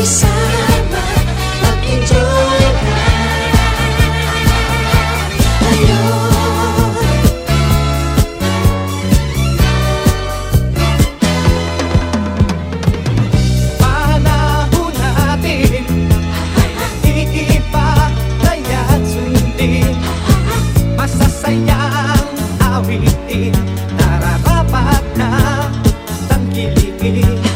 makisama Mag-enjoy na Ngayon Panahon natin Iipatay at sundin Masasayang awitin Nararapat na tangkiliin